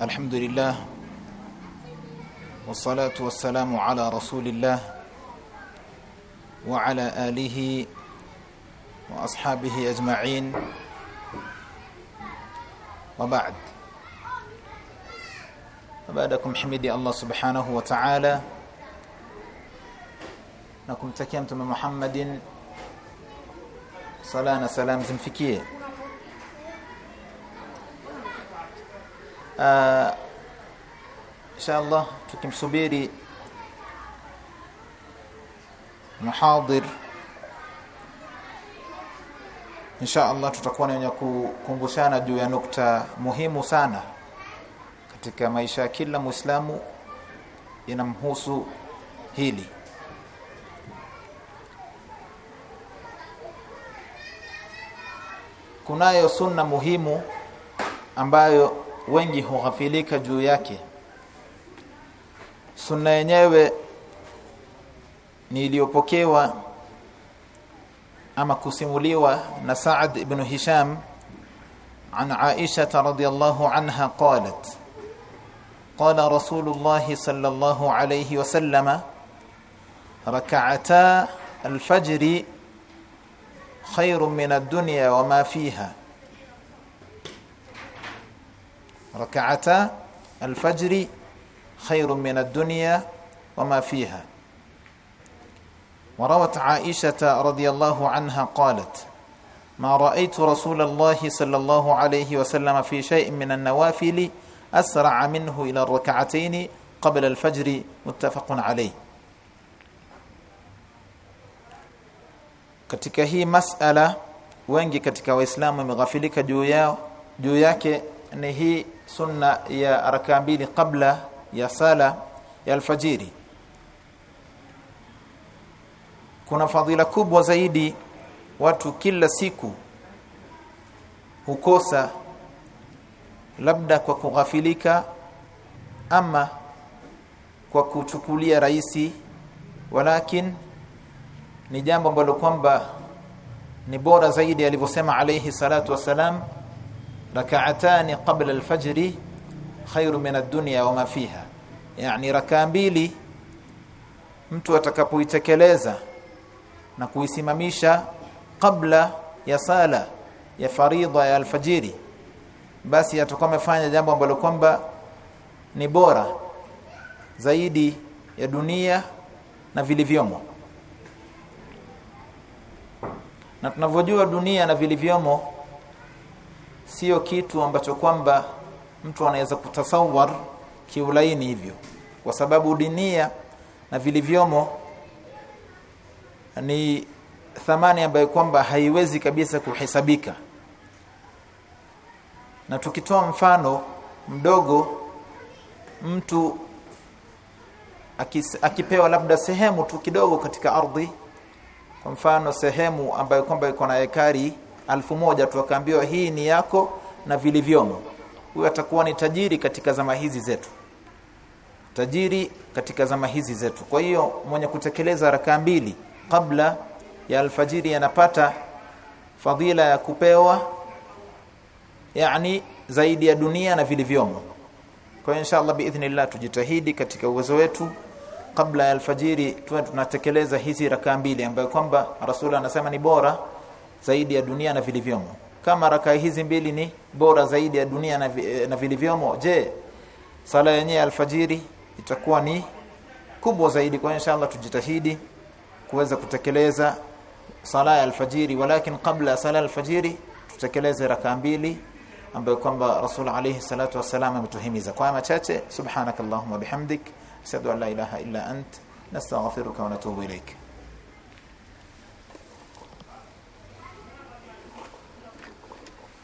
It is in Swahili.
الحمد لله والصلاة والسلام على رسول الله وعلى آله وأصحابه أجمعين. وبعد. فبعدكم حمدي الله سبحانه وتعالى. na kumtakia mtume Muhammadin sala na uh, inshallah tukimsubiri muhadir. Inshallah tutakuwa na wenye kukumbushana juu ya nukta muhimu sana katika maisha ya kila muislamu inamhusu hili. Kunayo sunna muhimu ambayo wengi hughafilika juu yake. Sunna yenyewe ni iliyopokewa ama kusimuliwa na Sa'ad ibn Hisham عن عائشة رضي الله عنها قالت قال رسول الله صلى الله عليه وسلم ركعتا الفجر خير من الدنيا وما فيها ركعتا الفجر خير من الدنيا وما فيها. وروت عائشة رضي الله عنها قالت ما رأيت رسول الله صلى الله عليه وسلم في شيء من النوافل أسرع منه إلى الركعتين قبل الفجر متفق عليه. katika hii masala wengi katika waislamu wameghafilika juu yao juu yake ni hii sunna ya raka mbili kabla ya sala ya alfajiri. Kuna fadhila kubwa zaidi watu kila siku hukosa labda kwa kughafilika ama kwa kuchukulia raisi walakin ni jambo ambalo kwamba ni bora zaidi alivyosema alayhi salatu wasalam rak'atani qabla alfajri khairu min ad-dunya wa ma fiha. Yani rakaa mbili mtu atakapoitekeleza na kuisimamisha kabla ya sala ya faridha ya alfajiri basi atakuwa amefanya jambo ambalo kwamba ni bora zaidi ya dunia na vilivyomo. Na tunavyojua dunia na vilivyomo sio kitu ambacho kwamba mtu anaweza kutasawar kiulaini hivyo. Kwa sababu dinia na vilivyomo ni thamani ambayo kwamba haiwezi kabisa kuhesabika. Na tukitoa mfano mdogo mtu akis, akipewa labda sehemu tu kidogo katika ardhi kwa mfano sehemu ambayo kwamba iko na ekari alfu moja tu akaambiwa hii ni yako na vilivyomo. Huyo atakuwa ni tajiri katika zama hizi zetu. Tajiri katika zama hizi zetu. Kwa hiyo mwenye kutekeleza rakaa mbili kabla ya alfajiri yanapata fadhila ya kupewa yani zaidi ya dunia na vilivyomo. Kwa hiyo inshallah biidhnillah tujitahidi katika uwezo wetu kabla ya alfajiri tuwe tunatekeleza hizi rakaa mbili ambayo kwamba rasul anasema ni bora zaidi ya dunia na vilivyomo. Kama rakaa hizi mbili ni bora zaidi ya dunia na, na vilivyomo je sala yenyewe alfajiri itakuwa ni kubwa zaidi? Kwa inshallah tujitahidi kuweza kutekeleza sala ya alfajiri walakin kabla sala alfajiri tutekeleze rakaa mbili ambayo kwamba rasul alayhi salatu wasalam ametuhimiza. Kwa machache subhanakallahumma bihamdik ashhadu an la ilaha illa ant nastaghfiruka wa natubu ilaik